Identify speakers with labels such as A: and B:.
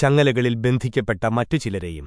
A: ചങ്ങലകളിൽ ബന്ധിക്കപ്പെട്ട മറ്റു ചിലരെയും